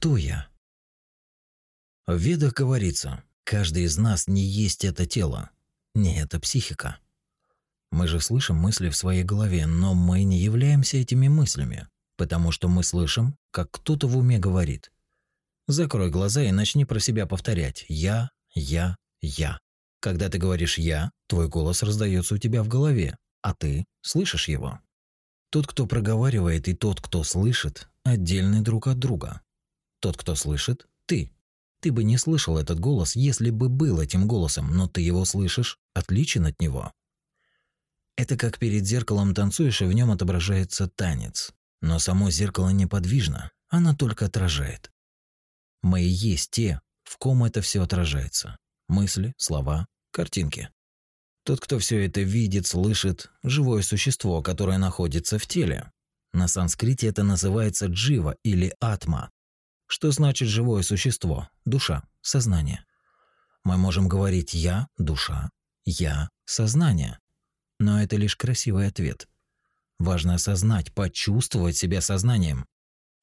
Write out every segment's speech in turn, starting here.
Кто я? В Ведах говорится, каждый из нас не есть это тело, не это психика. Мы же слышим мысли в своей голове, но мы не являемся этими мыслями, потому что мы слышим, как кто-то в уме говорит. Закрой глаза и начни про себя повторять «я», «я», «я». Когда ты говоришь «я», твой голос раздается у тебя в голове, а ты слышишь его. Тот, кто проговаривает, и тот, кто слышит, отдельны друг от друга. Тот, кто слышит – ты. Ты бы не слышал этот голос, если бы был этим голосом, но ты его слышишь, отличен от него. Это как перед зеркалом танцуешь, и в нем отображается танец. Но само зеркало неподвижно, оно только отражает. Мы и есть те, в ком это все отражается. Мысли, слова, картинки. Тот, кто все это видит, слышит, живое существо, которое находится в теле. На санскрите это называется джива или атма. Что значит живое существо? Душа, сознание. Мы можем говорить «я» – душа, «я» – сознание. Но это лишь красивый ответ. Важно осознать, почувствовать себя сознанием.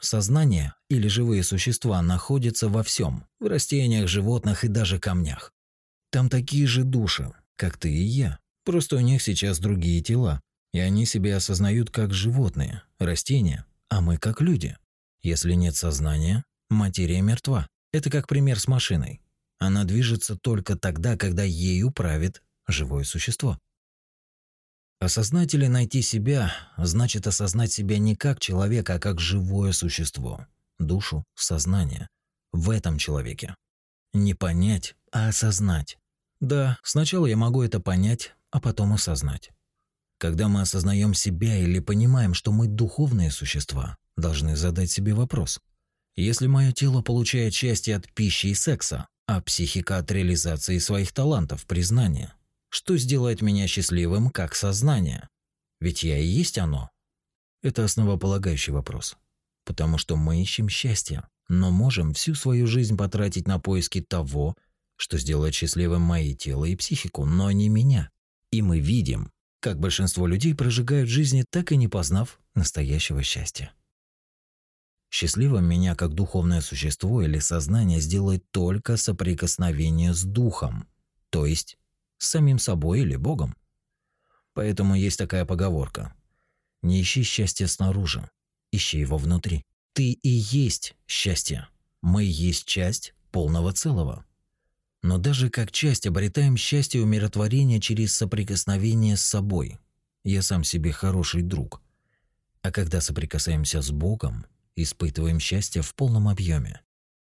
Сознание или живые существа находятся во всем, в растениях, животных и даже камнях. Там такие же души, как ты и я. Просто у них сейчас другие тела, и они себя осознают как животные, растения, а мы как люди. Если нет сознания, материя мертва. Это как пример с машиной. Она движется только тогда, когда ею правит живое существо. Осознать или найти себя значит осознать себя не как человека, а как живое существо, душу, сознание в этом человеке. Не понять, а осознать. Да, сначала я могу это понять, а потом осознать. Когда мы осознаем себя или понимаем, что мы духовные существа, должны задать себе вопрос. Если мое тело получает счастье от пищи и секса, а психика от реализации своих талантов, признания, что сделает меня счастливым как сознание? Ведь я и есть оно. Это основополагающий вопрос. Потому что мы ищем счастье, но можем всю свою жизнь потратить на поиски того, что сделает счастливым мои тело и психику, но не меня. И мы видим, как большинство людей прожигают жизни, так и не познав настоящего счастья. Счастливым меня как духовное существо или сознание сделает только соприкосновение с духом, то есть с самим собой или Богом. Поэтому есть такая поговорка. Не ищи счастья снаружи, ищи его внутри. Ты и есть счастье. Мы есть часть полного целого. Но даже как часть обретаем счастье и умиротворение через соприкосновение с собой. Я сам себе хороший друг. А когда соприкасаемся с Богом, испытываем счастье в полном объеме.